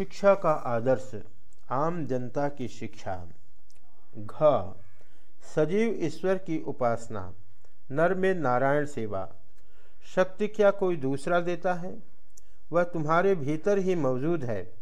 शिक्षा का आदर्श आम जनता की शिक्षा। घ, सजीव ईश्वर की उपासना। नर में नारायण सेवा। शक्ति क्या कोई दूसरा देता है? वह तुम्हारे भीतर ही मौजूद है।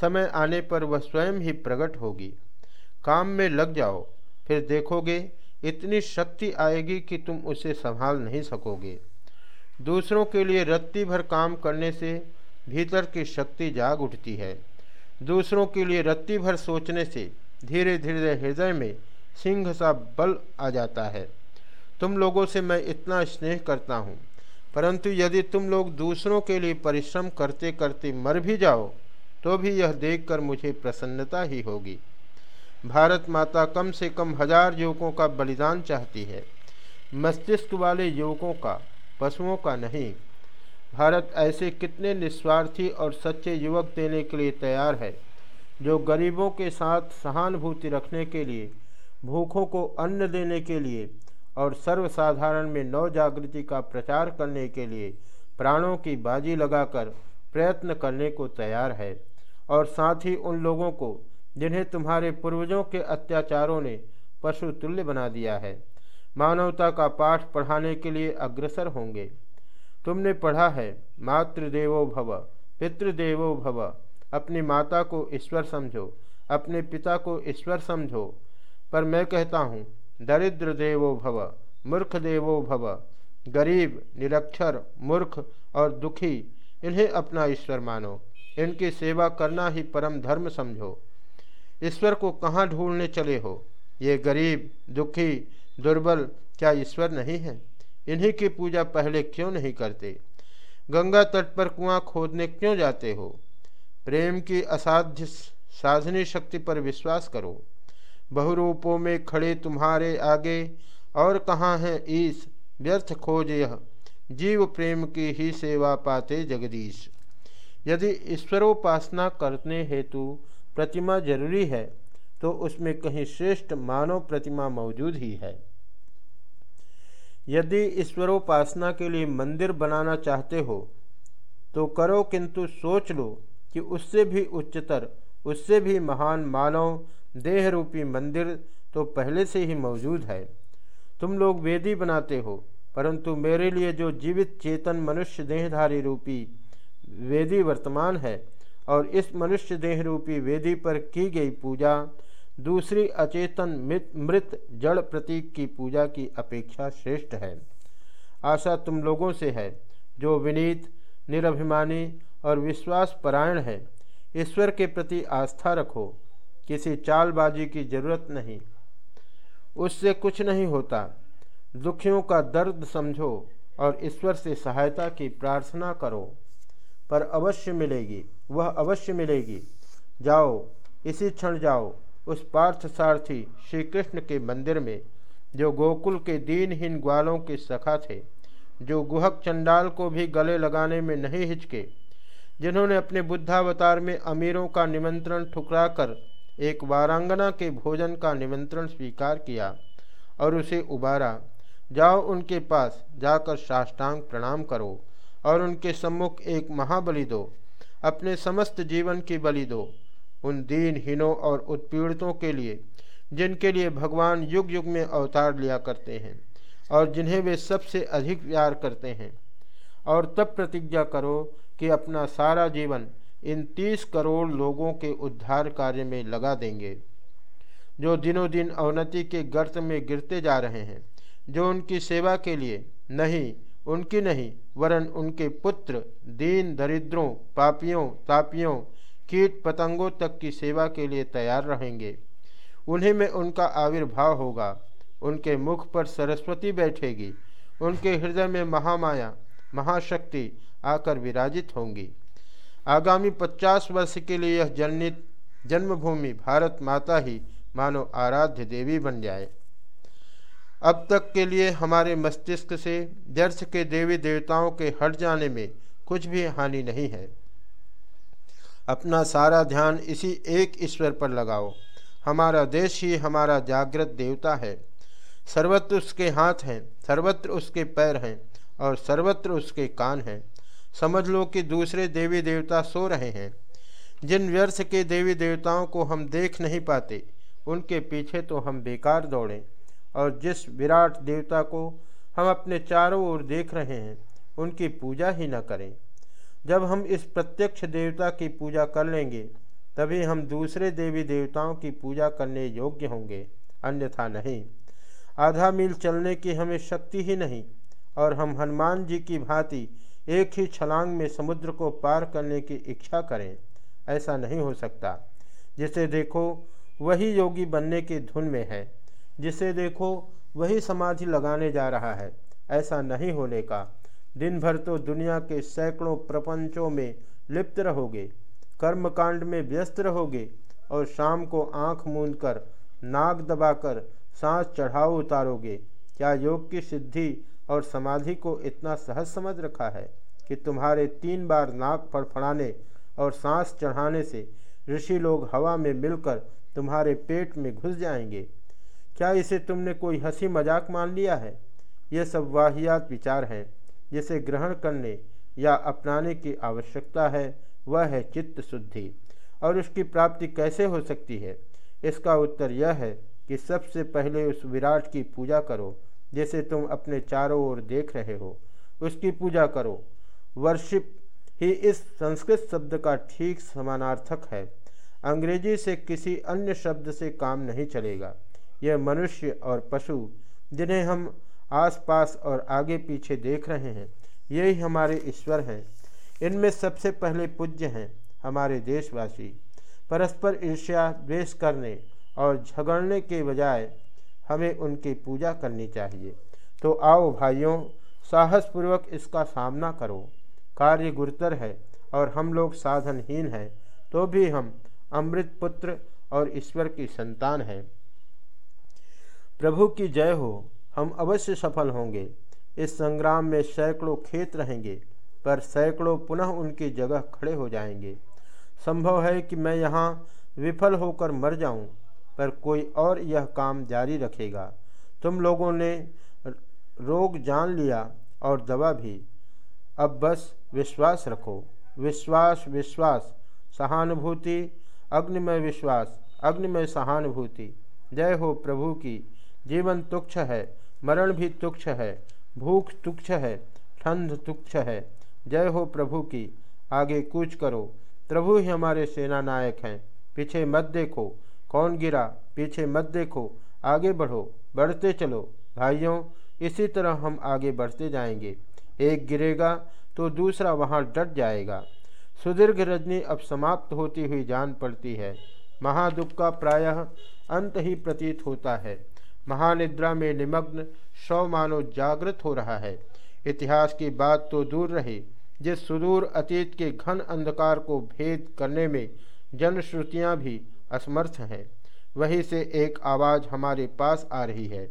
समय आने पर वह स्वयं ही प्रकट होगी। काम में लग जाओ, फिर देखोगे, इतनी शक्ति आएगी कि तुम उसे संभाल नहीं सकोगे। दूसरों के लिए रत्ती भर काम करने से भीतर की शक्ति जाग उठती है। दूसरों के लिए रत्ती भर सोचने से धीरे धीरे हृदय में सिंह सा बल आ जाता है। तुम लोगों से मैं इतना स्नेह करता हूँ, परंतु यदि तुम लोग दूसरों के लिए परिश्रम करते करते मर भी जाओ तो भी यह देखकर मुझे प्रसन्नता ही होगी। भारत माता कम से कम हज़ार युवकों का बलिदान चाहती है। मस्तिष्क वाले युवकों का, पशुओं का नहीं भारत ऐसे कितने निस्वार्थी और सच्चे युवक देने के लिए तैयार है, जो गरीबों के साथ सहानुभूति रखने के लिए, भूखों को अन्न देने के लिए और सर्वसाधारण में नव जागृति का प्रचार करने के लिए प्राणों की बाजी लगाकर प्रयत्न करने को तैयार है और साथ ही उन लोगों को, जिन्हें तुम्हारे पूर्वजों के अत्याचारों ने पशु तुल्य बना दिया है, मानवता का पाठ पढ़ाने के लिए अग्रसर होंगे। तुमने पढ़ा है, मातृदेवो भव, पितृदेवो भव। अपनी माता को ईश्वर समझो, अपने पिता को ईश्वर समझो। पर मैं कहता हूँ दरिद्र देवो भव मूर्ख देवो भव। गरीब, निरक्षर, मूर्ख और दुखी, इन्हें अपना ईश्वर मानो। इनकी सेवा करना ही परम धर्म समझो। ईश्वर को कहाँ ढूँढने चले हो? ये गरीब, दुखी, दुर्बल क्या ईश्वर नहीं है? इन्हीं की पूजा पहले क्यों नहीं करते? गंगा तट पर कुआँ खोदने क्यों जाते हो? प्रेम की असाध्य साधनी शक्ति पर विश्वास करो। बहुरूपों में खड़े तुम्हारे आगे और कहाँ है ईश? व्यर्थ खोज यह। जीव प्रेम की ही सेवा पाते जगदीश। यदि ईश्वरोपासना करने हेतु प्रतिमा ज़रूरी है तो उसमें कहीं श्रेष्ठ मानव प्रतिमा मौजूद ही है। यदि ईश्वरोपासना के लिए मंदिर बनाना चाहते हो तो करो किंतु सोच लो कि उससे भी उच्चतर, उससे भी महान मानव देह रूपी मंदिर तो पहले से ही मौजूद है। तुम लोग वेदी बनाते हो, परंतु मेरे लिए जो जीवित चेतन मनुष्य देहधारी रूपी वेदी वर्तमान है, और इस मनुष्य देह रूपी वेदी पर की गई पूजा दूसरी अचेतन मृत जड़ प्रतीक की पूजा की अपेक्षा श्रेष्ठ है। आशा तुम लोगों से है, जो विनीत, निरभिमानी और विश्वास परायण है। ईश्वर के प्रति आस्था रखो, किसी चालबाजी की ज़रूरत नहीं। उससे कुछ नहीं होता। दुखियों का दर्द समझो और ईश्वर से सहायता की प्रार्थना करो। पर अवश्य मिलेगी, वह अवश्य मिलेगी। जाओ, इसी क्षण जाओ। उस पार्थ सारथी श्री कृष्ण के मंदिर में, जो गोकुल के दीनहीन ग्वालों के सखा थे, जो गुहक चंडाल को भी गले लगाने में नहीं हिचके, जिन्होंने अपने बुद्धावतार में अमीरों का निमंत्रण ठुकरा कर एक वारांगना के भोजन का निमंत्रण स्वीकार किया और उसे उबारा, जाओ उनके पास जाकर साष्टांग प्रणाम करो और उनके सम्मुख एक महाबलि दो, अपने समस्त जीवन की बलि दो। उन दीनहीनों और उत्पीड़ितों के लिए, जिनके लिए भगवान युग युग में अवतार लिया करते हैं और जिन्हें वे सबसे अधिक प्यार करते हैं। और तब प्रतिज्ञा करो कि अपना सारा जीवन इन तीस करोड़ लोगों के उद्धार कार्य में लगा देंगे, जो दिनों दिन अवनति के गर्त में गिरते जा रहे हैं, जो उनकी सेवा के लिए नहीं, उनकी नहीं, वरन उनके पुत्र दीन दरिद्रों पापियों, तापियों कीट पतंगों तक की सेवा के लिए तैयार रहेंगे। उन्हीं में उनका आविर्भाव होगा। उनके मुख पर सरस्वती बैठेगी। उनके हृदय में महामाया, महाशक्ति आकर विराजित होंगी। आगामी पचास वर्ष के लिए यह जन्नित जन्मभूमि भारत माता ही मानो आराध्य देवी बन जाए। अब तक के लिए हमारे मस्तिष्क से व्यर्थ के देवी देवताओं के हट जाने में कुछ भी हानि नहीं है। अपना सारा ध्यान इसी एक ईश्वर पर लगाओ। हमारा देश ही हमारा जागृत देवता है। सर्वत्र उसके हाथ हैं, सर्वत्र उसके पैर हैं और सर्वत्र उसके कान हैं। समझ लो कि दूसरे देवी देवता सो रहे हैं। जिन व्यर्थ के देवी देवताओं को हम देख नहीं पाते, उनके पीछे तो हम बेकार दौड़ें और जिस विराट देवता को हम अपने चारों ओर देख रहे हैं, उनकी पूजा ही न करें। जब हम इस प्रत्यक्ष देवता की पूजा कर लेंगे, तभी हम दूसरे देवी देवताओं की पूजा करने योग्य होंगे, अन्यथा नहीं। आधा मील चलने की हमें शक्ति ही नहीं, और हम हनुमान जी की भांति एक ही छलांग में समुद्र को पार करने की इच्छा करें, ऐसा नहीं हो सकता। जिसे देखो, वही योगी बनने की धुन में है। जिसे देखो, वही समाधि लगाने जा रहा है, ऐसा नहीं होने का। दिन भर तो दुनिया के सैकड़ों प्रपंचों में लिप्त रहोगे, कर्मकांड में व्यस्त रहोगे और शाम को आँख मूंद कर नाक दबाकर सांस चढ़ाव उतारोगे। क्या योग की सिद्धि और समाधि को इतना सहज समझ रखा है कि तुम्हारे तीन बार नाक फड़फड़ाने और सांस चढ़ाने से ऋषि लोग हवा में मिलकर तुम्हारे पेट में घुस जाएँगे? क्या इसे तुमने कोई हँसी मज़ाक मान लिया है? ये सब वाहियात विचार हैं। जिसे ग्रहण करने या अपनाने की आवश्यकता है, वह है चित्त शुद्धि। और उसकी प्राप्ति कैसे हो सकती है? इसका उत्तर यह है कि सबसे पहले उस विराट की पूजा करो, जैसे तुम अपने चारों ओर देख रहे हो। उसकी पूजा करो। वर्शिप ही इस संस्कृत शब्द का ठीक समानार्थक है। अंग्रेज़ी से किसी अन्य शब्द से काम नहीं चलेगा। यह मनुष्य और पशु, जिन्हें हम आसपास और आगे पीछे देख रहे हैं। यही हमारे ईश्वर हैं। इनमें सबसे पहले पूज्य हैं हमारे देशवासी। परस्पर ईर्ष्या द्वेष करने और झगड़ने के बजाय हमें उनकी पूजा करनी चाहिए। तो आओ भाइयों, साहसपूर्वक इसका सामना करो। कार्य गुरुतर है और हम लोग साधनहीन हैं तो भी हम अमृत पुत्र और ईश्वर की संतान हैं। प्रभु की जय हो। हम अवश्य सफल होंगे। इस संग्राम में सैकड़ों खेत रहेंगे, पर सैकड़ों पुनः उनकी जगह खड़े हो जाएँगे। संभव है कि मैं यहाँ विफल होकर मर जाऊँ, पर कोई और यह काम जारी रखेगा। तुम लोगों ने रोग जान लिया और दवा भी। अब बस विश्वास रखो। विश्वास विश्वास। सहानुभूति, अग्निमय विश्वास। अग्निमय सहानुभूति। जय हो प्रभु की। जीवन तुक्ष है। मरण भी तुक्ष है, भूख तुक्ष है, ठंड तुक्ष है। जय हो प्रभु की, आगे कूच करो। प्रभु ही हमारे सेना नायक हैं, पीछे मत देखो। कौन गिरा, पीछे मत देखो। आगे बढ़ो, बढ़ते चलो। भाइयों, इसी तरह हम आगे बढ़ते जाएँगे। एक गिरेगा तो दूसरा वहाँ डट जाएगा। सुदीर्घ रजनी अब समाप्त होती हुई जान पड़ती है। महादुख का प्रायः अंत ही प्रतीत होता है। महानिद्रा में निमग्न सौ मानो जागृत हो रहा है। इतिहास की बात तो दूर रही, जिस सुदूर अतीत के घन अंधकार को भेद करने में जनश्रुतियाँ भी असमर्थ हैं, वहीं से एक आवाज़ हमारे पास आ रही है।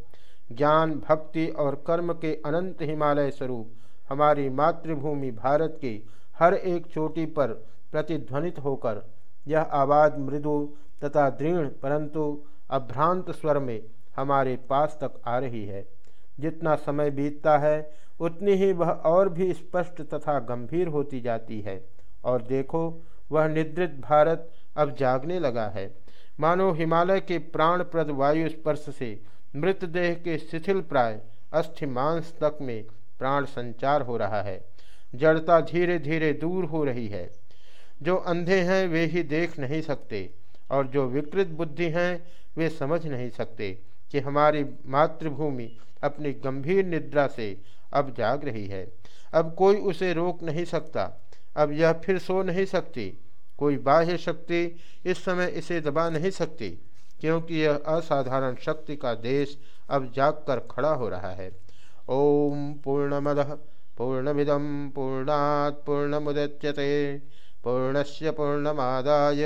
ज्ञान, भक्ति और कर्म के अनंत हिमालय स्वरूप हमारी मातृभूमि भारत की हर एक चोटी पर प्रतिध्वनित होकर, यह आवाज़ मृदु तथा दृढ़, परंतु अभ्रांत स्वर में हमारे पास तक आ रही है। जितना समय बीतता है, उतनी ही वह और भी स्पष्ट तथा गंभीर होती जाती है। और देखो, वह निद्रित भारत अब जागने लगा है। मानो हिमालय के प्राणप्रद वायु स्पर्श से मृतदेह के शिथिल प्राय अस्थि मांस तक में प्राण संचार हो रहा है। जड़ता धीरे धीरे दूर हो रही है। जो अंधे हैं, वे ही देख नहीं सकते। और जो विकृत बुद्धि हैं वे समझ नहीं सकते कि हमारी मातृभूमि अपनी गंभीर निद्रा से अब जाग रही है। अब कोई उसे रोक नहीं सकता। अब यह फिर सो नहीं सकती। कोई बाह्य शक्ति इस समय इसे दबा नहीं सकती, क्योंकि यह असाधारण शक्ति का देश अब जाग कर खड़ा हो रहा है। ओम पूर्णमद पूर्णमिदम पूर्णात पूर्णमुदच्यते। पूर्णस्य पूर्णमादाय